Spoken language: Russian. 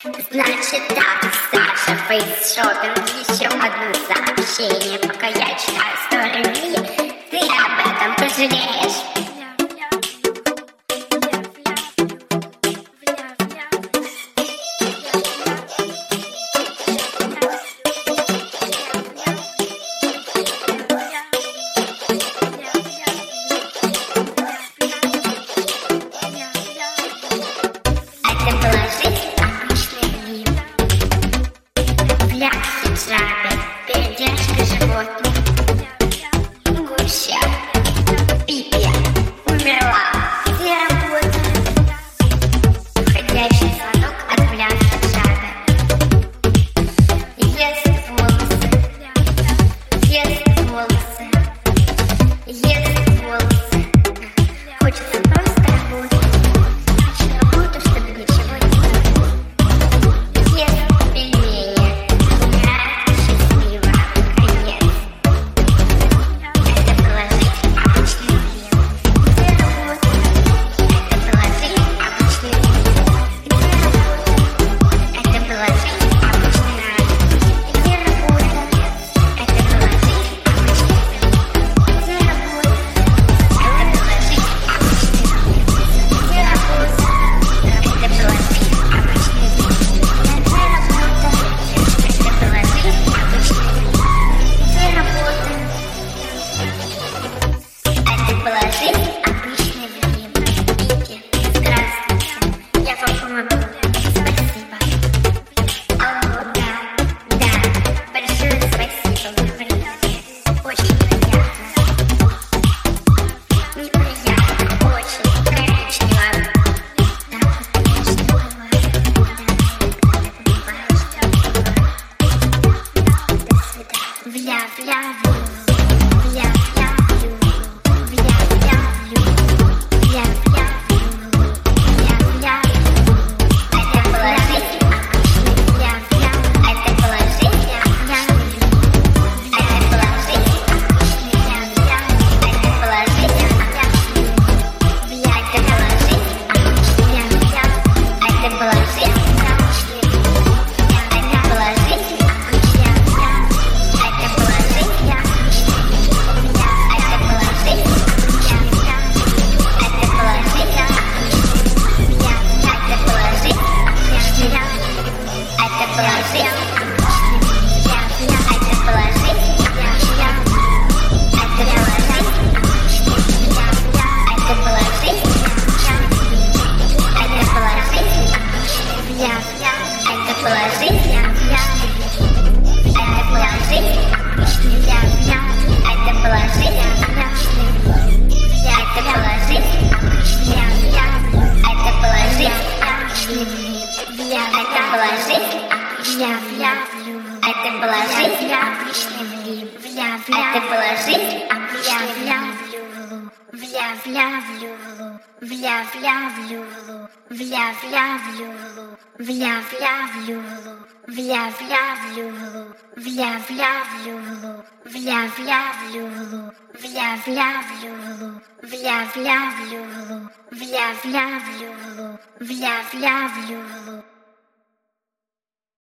Значит так, Саша, фейсшопинг, еще одно сообщение, пока я читаю стороны, ты об этом пожалеешь. Это была жизнь обычная вляв. Это была жизнь обычная вляв. Это была жизнь обычная вля вля влю влю, вля вля влю влю, вля-вля влю влю, вля-вля влю влю, вля-вля влю влю, вля-вля влю влю, вля-вля влю влю, вля-вля влю влю, вля-вля влю влю, вля-вля влю влю, вля-вля влю влю, вля-вля влю влю.